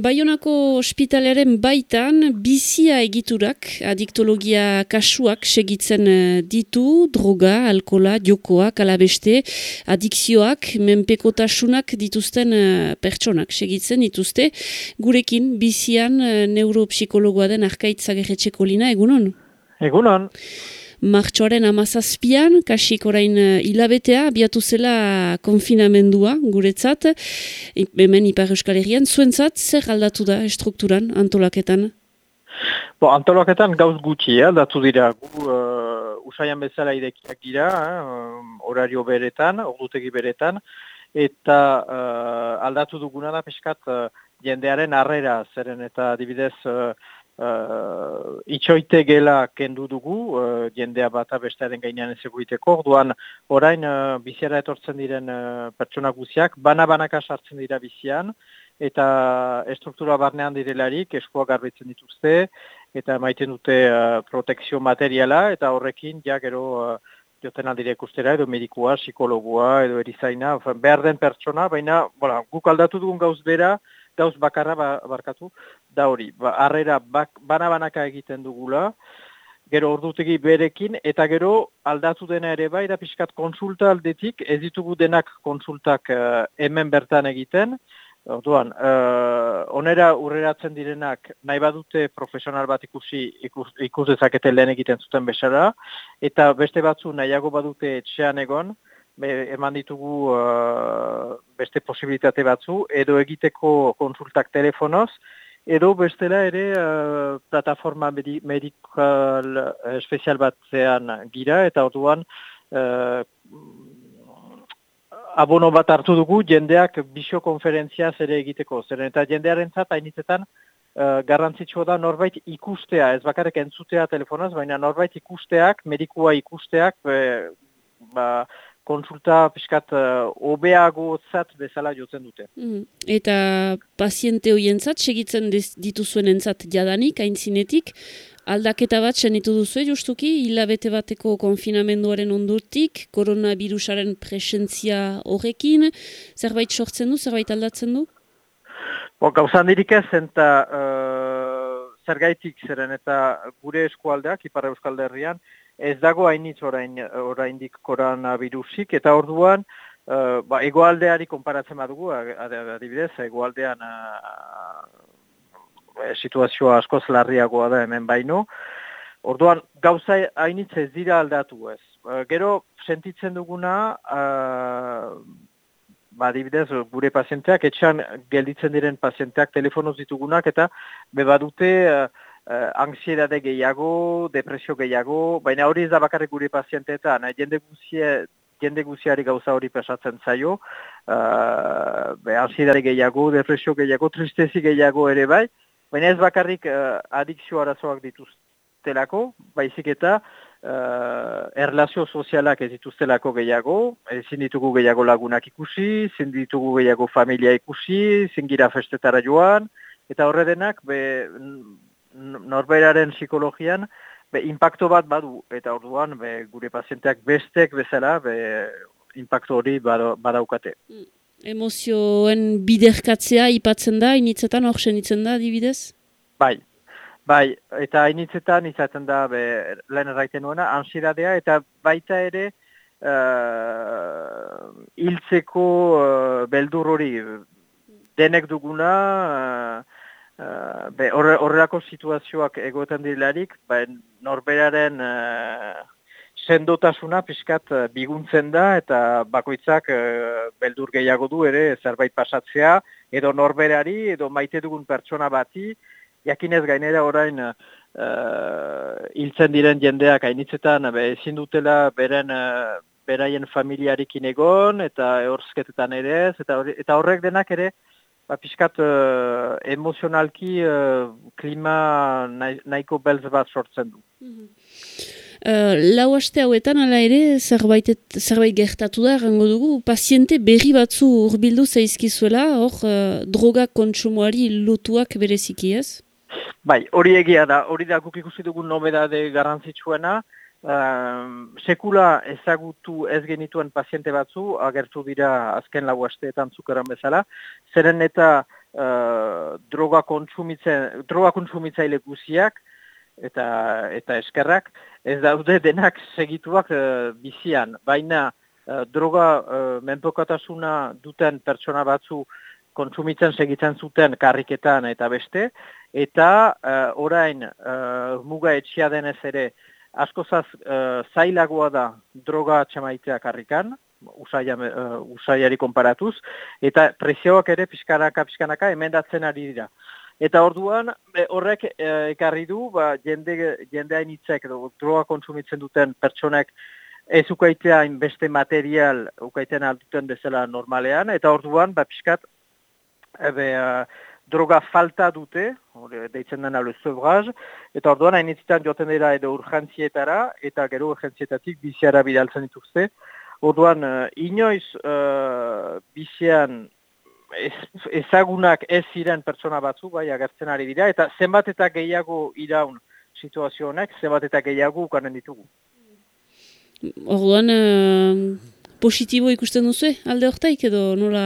Baionako ospitalaren baitan bizia egiturak adiktologia kasuak segitzen eh, ditu, droga, alkola, jokoak, alabeste, adikzioak, menpekotasunak dituzten eh, pertsonak segitzen dituzte. Gurekin bizian eh, neuropsikologoa den arkaitzagerretxeko lina, egunon? Egunon martxoaren amazazpian, kasik orain eh, hilabetea, biatu zela konfinamendua guretzat, hemen Ipar Euskal Herrian, zuentzat zer aldatu da estrukturan, antolaketan? Bo, antolaketan gauz gutxi, eh, aldatu dira, gu uh, usaian bezala idekiak dira, eh, horario beretan, ordutegi beretan, eta aldatu duguna da peskat jendearen harrera, zeren eta dibidez uh, itxoite gela kendu dugu, uh, jendea bata bestearen gainean ez eguiteko, orduan orain uh, biziara etortzen diren uh, pertsona guziak, bana-banaka sartzen dira bizian, eta estruktura barnean direlarik eskuak garbitzen dituzte, eta maiten dute uh, protekzio materiala, eta horrekin ja gero uh, joten aldire ikustera, edo medikua, psikologua, edo erizaina, behar den pertsona, baina voilà, guk aldatu dugun gauz bera, gauz bakarra ba, barkatu, da hori, ba, arrera bak, bana-banaka egiten dugula, gero ordutegi berekin, eta gero aldatu dena ere bai, da pixkat konsulta aldetik, ez ditugu denak konsultak uh, hemen bertan egiten, Orduan, uh, onera urreratzen direnak nahi badute profesional bat ikusi ikus, ikus dezakete lehen egiten zuten besara, eta beste batzu nahiago badute etxean egon, eman ditugu uh, beste posibilitate batzu, edo egiteko konsultak telefonoz, edo bestela ere uh, plataforma medikal uh, espezial batzean gira, eta orduan uh, abono bat hartu dugu jendeak bisiokonferentziaz ere egiteko. Zeren eta jendearen zat, hainitzetan, uh, garrantzitsua da norbait ikustea, ez bakarrik entzutea telefonaz, baina norbait ikusteak, medikua ikusteak, ba, konsulta piskat uh, obeago zat bezala jotzen dute. Mm. Eta paziente hoien zat, segitzen dituzuen entzat jadanik, aintzinetik, aldaketa bat senitu duzu, justuki, hilabete bateko konfinamenduaren ondurtik, koronavirusaren presentzia horrekin, zerbait sortzen du, zerbait aldatzen du? Bo, gauzan dirik ez, eta uh, zergaitik zeren, eta gure eskualdeak, Ipar Euskalde herrian, ez dago hainitz orain oraindik koronavirusik eta orduan uh, ba, egoaldeari konparatzen badugu adibidez egoaldean uh, situazioa askoz larriagoa da hemen baino. Orduan gauza hainitz ez dira aldatu ez? Uh, gero sentitzen duguna uh, ba, adibidez, gure pazienteak, etxan gelditzen diren pazienteak telefonoz ditugunak, eta bebadute uh, uh, ansiedade gehiago, depresio gehiago, baina hori ez da bakarrik gure pazienteetan, eh? jende guzie, jende guziari gauza hori pesatzen zaio, uh, ansiedade gehiago, depresio gehiago, tristezi gehiago ere bai, baina ez bakarrik uh, adikzio arazoak dituztelako, baizik eta uh, erlazio sozialak ez dituztelako gehiago, ezin ditugu gehiago lagunak ikusi, ezin ditugu gehiago familia ikusi, ezin gira festetara joan, eta horre denak, be, norberaren psikologian be, impacto bat badu eta orduan be, gure pazienteak bestek bezala be, impacto hori badaukate. Mm. Emozioen biderkatzea ipatzen da, initzetan hor senitzen da, dibidez? Bai, bai, eta initzetan izaten da be, lehen erraiten nuena, ansiedadea eta baita ere uh, hiltzeko uh, beldur hori denek duguna uh, Uh, horrelako situazioak egoten dilarik, ba, norberaren uh, sendotasuna pixkat uh, biguntzen da eta bakoitzak uh, beldur gehiago du ere zerbait pasatzea, edo norberari, edo maite dugun pertsona bati, jakinez gainera orain uh, hiltzen diren jendeak hainitzetan ezin dutela beren uh, beraien familiarekin egon, eta horzketetan ere eta horrek denak ere, ba, piskat uh, emozionalki uh, klima nahiko belz bat sortzen du. Mm -hmm. Uh, lau aste hauetan, ala ere, zerbait, zerbait gertatu da, errango dugu, paziente berri batzu urbildu zaizkizuela, hor, uh, droga kontsumoari lotuak bereziki ez? Bai, hori egia da, hori da guk ikusi dugun nobedade garantzitsuena, Uh, sekula ezagutu ez genituen paziente batzu, agertu dira azken lau asteetan zukeran bezala, zeren eta kontsumitzen, droga kontsumitzaile guziak, eta eta eskerrak ez daude denak segituak uh, bizian. Baina uh, droga uh, menpokatasuna duten pertsona batzu kontsumitzen segitzen zuten karriketan eta beste eta uh, orain uh, muga etxia denez ere askozaz uh, zailagoa da droga txamaitea karrikan uh, usaiari konparatuz eta prezioak ere pixkanaka pixkanaka emendatzen ari dira Eta orduan horrek e, ekarri du ba, jende, jende hainitzek droga kontsumitzen duten pertsonek ez ukaitean beste material ukaitean alduten bezala normalean. Eta orduan, ba, piskat, ebe, droga falta dute, deitzen den alu zebraz, eta orduan hainitzitan joten dira edo urgentzietara, eta gero urgentzietatik biziara bidaltzen dituzte. Orduan, uh, inoiz uh, bizian ezagunak ez ziren pertsona batzu, bai, agertzen ari dira, eta zenbat eta gehiago iraun situazio zenbat eta gehiago ukanen ditugu. Orduan, uh, positibo ikusten duzu, alde hortaik edo nola...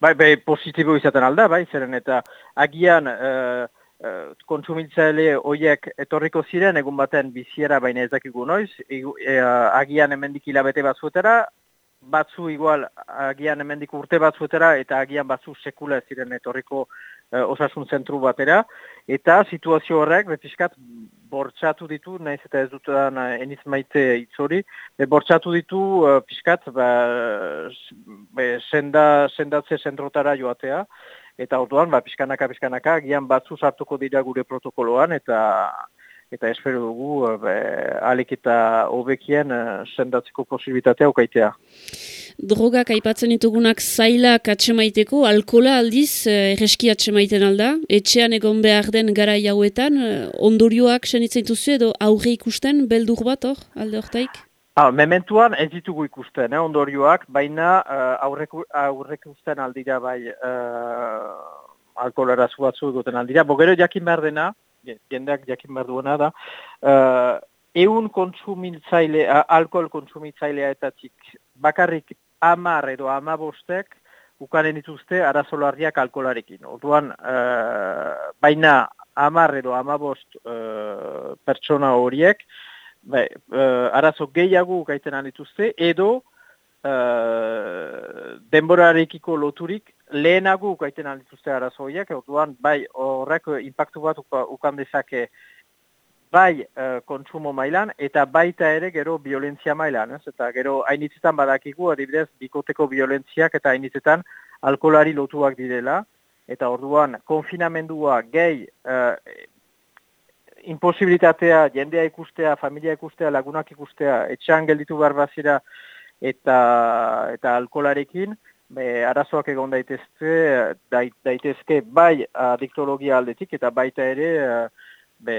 Bai, bai, positibo izaten alda, bai, zeren eta agian uh, uh, kontsumitzaile horiek etorriko ziren, egun baten biziera baina ezakigu noiz, agian emendik hilabete bat zuetara, batzu igual agian hemendik urte batzuetara eta agian batzu sekula ez ziren etorriko e, osasun zentru batera. Eta situazio horrek betiskat bortxatu ditu naiz eta ez dutan uh, eniz maite itzori be, bortxatu ditu uh, piskat ba, be, senda, sendatze zentrotara joatea eta orduan ba, piskanaka agian batzu sartuko dira gure protokoloan eta eta espero dugu uh, alik eta hobekien uh, sendatzeko posibilitatea ukaitea. Drogak aipatzen ditugunak zailak atxemaiteko, alkola aldiz uh, erreski atxemaiten alda, etxean egon behar den gara jauetan, ondorioak senitzen duzu edo aurre ikusten, beldur bat hor, alde hortaik? Ah, mementuan ez ditugu ikusten, eh, ondorioak, baina uh, aurrek ikusten aldira bai uh, alkolara zuatzu egoten aldira. Bogero jakin behar dena, jendeak jakin behar duena da, uh, eun kontsumitzaile, alkohol kontsumitzailea eta txik, bakarrik amar edo amabostek, ukanen dituzte arazolarriak alkoholarekin. Orduan, uh, baina amar edo amabost uh, pertsona horiek, bai, uh, arazo gehiago ukaiten dituzte, edo uh, denborarekiko loturik lehenago gaiten aldituzte arazoiak, orduan bai horrek impactu bat ukan dezake bai uh, kontsumo mailan eta baita ere gero violentzia mailan, ez? Eta gero hainitzetan badakigu, adibidez, bikoteko violentziak eta hainitzetan alkolari lotuak direla, eta orduan konfinamendua gehi uh, imposibilitatea, jendea ikustea, familia ikustea, lagunak ikustea, etxan gelditu barbazira eta, eta alkolarekin, be, arazoak egon daitezke, daitezke bai adiktologia aldetik eta baita ere be,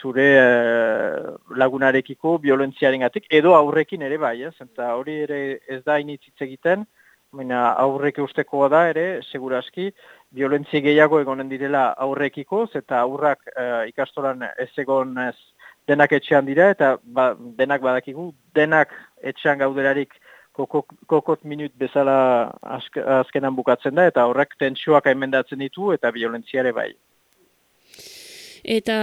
zure uh, lagunarekiko violentziaren gatik, edo aurrekin ere bai, ez? Eta hori ere ez da initzitz egiten, baina aurrek ustekoa da ere, seguraski, violentzi gehiago egonen direla aurrekiko, eta aurrak uh, ikastoran ez egon ez denak etxean dira, eta ba, denak badakigu, denak etxean gauderarik kokot minut bezala azkenan bukatzen da, eta horrek tentsioak emendatzen ditu, eta violentziare bai. Eta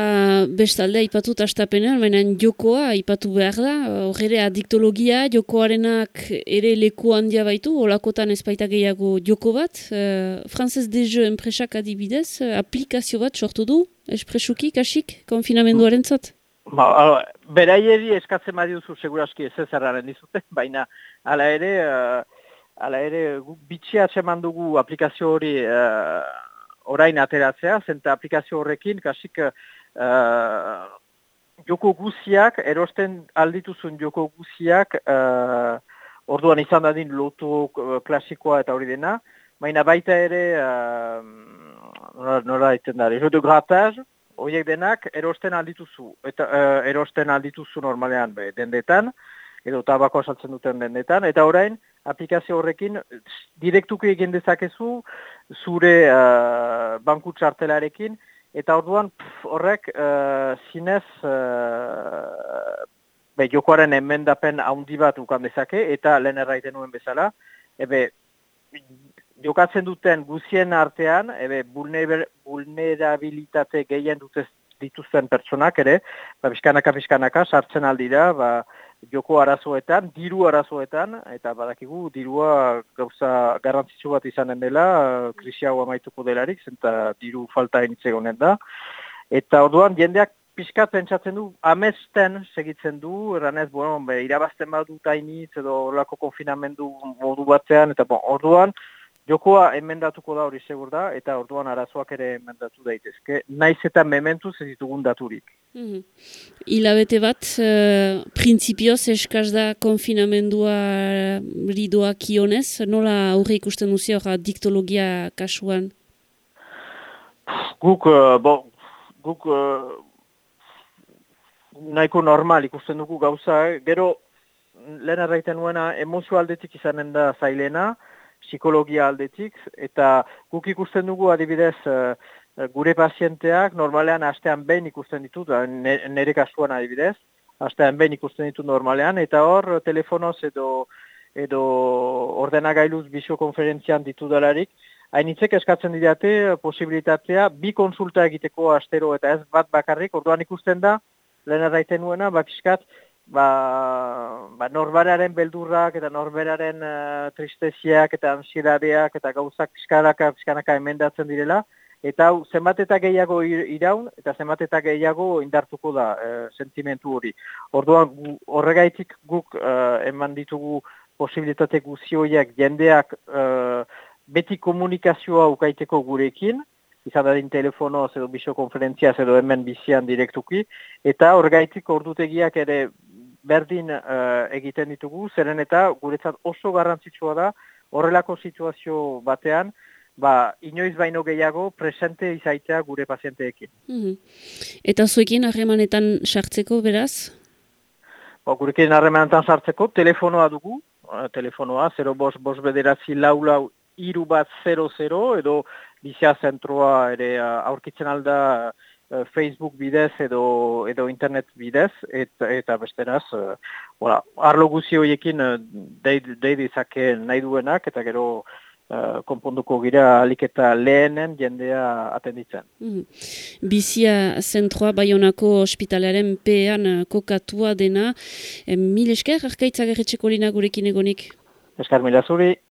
bestalde ipatu tastapenean, baina jokoa ipatu behar da, horre adiktologia, jokoarenak ere leku handia baitu, olakotan ezpaita gehiago joko bat. Uh, Frances Dejo enpresak adibidez, aplikazio bat sortu du, espresuki, kasik, konfinamenduaren zat? Ba, beraieri eskatzen badiuzu seguraski ez ezerraren dizute, baina ala ere, uh, ala ere bitxia atseman dugu aplikazio hori uh, orain ateratzea, zenta aplikazio horrekin, kasik uh, joko guziak, erosten aldituzun joko guziak, uh, orduan izan dadin lotu klasikoa eta hori dena, baina baita ere, uh, nola, nola iten da, de grataz, horiek denak erosten aldituzu, eta uh, erosten aldituzu normalean be, dendetan, edo tabako saltzen duten dendetan, eta orain, aplikazio horrekin, direktuko egin dezakezu, zure uh, banku txartelarekin, eta orduan horrek uh, zinez uh, be, jokoaren emendapen handi bat ukan dezake, eta lehen erraiten nuen bezala, ebe, jokatzen duten guzien artean, ebe, vulnerabilitate gehien dute dituzten pertsonak ere, ba, bizkanaka, bizkanaka, sartzen aldira, ba, joko arazoetan, diru arazoetan, eta badakigu dirua gauza garrantzitsu bat izanen dela, krisi hau amaituko delarik, zenta diru falta enitze honen da. Eta orduan, jendeak pixkat pentsatzen du, amesten segitzen du, erranez, bueno, be, irabazten badu tainitz edo horlako konfinamendu modu batzean, eta bon, orduan, Jokoa emendatuko da hori segur da, eta orduan arazoak ere emendatu daitezke. Naiz eta mementuz ez ditugun daturik. Mm -hmm. Ilabete bat, uh, printzipioz eskaz da konfinamendua ridoa kionez, nola aurre ikusten duzio diktologia kasuan? Guk, uh, bo, guk uh, nahiko normal ikusten dugu gauza, gero lehen arraiten nuena emozio aldetik izanen da zailena, psikologia aldetik, eta guk ikusten dugu adibidez uh, gure pazienteak normalean astean behin ikusten ditut, nire kasuan adibidez, astean behin ikusten ditut normalean, eta hor telefonoz edo edo ordenagailuz bisiokonferentzian ditu dalarik, hainitzek eskatzen didate posibilitatea bi konsulta egiteko astero eta ez bat bakarrik, orduan ikusten da, lehen erraiten nuena, bapiskat, ba, ba norberaren beldurrak eta norberaren uh, tristeziak eta ansiedadeak eta gauzak pizkanaka, pizkanaka emendatzen direla, eta zenbat eta gehiago iraun eta zenbat eta gehiago indartuko da uh, sentimentu hori. Orduan horregaitik guk uh, eman ditugu posibilitate guzioiak jendeak uh, beti komunikazioa ukaiteko gurekin, izan dadin telefonoz edo bisokonferentziaz edo hemen bizian direktuki, eta horregaitik ordutegiak ere berdin uh, egiten ditugu, zeren eta guretzat oso garrantzitsua da horrelako situazio batean, ba, inoiz baino gehiago presente izaitea gure pazienteekin. Mm Eta zuekin harremanetan sartzeko beraz? Ba, gurekin harremanetan sartzeko telefonoa dugu, uh, telefonoa, 0 bos, bos bederatzi lau lau iru bat 00 edo bizia zentroa ere uh, aurkitzen alda Eh, Facebook bidez edo edo internet bidez eta eta besteraz uh, voilà, arlo guzi hoiekin uh, dei dizake nahi duenak eta gero uh, konponduko gira alik eta lehenen jendea atenditzen. Mm Bizia zentroa Baionako ospitalaren pean kokatua dena. Mil esker, arkaitzak erretxeko gurekin egonik? Eskar mila zuri.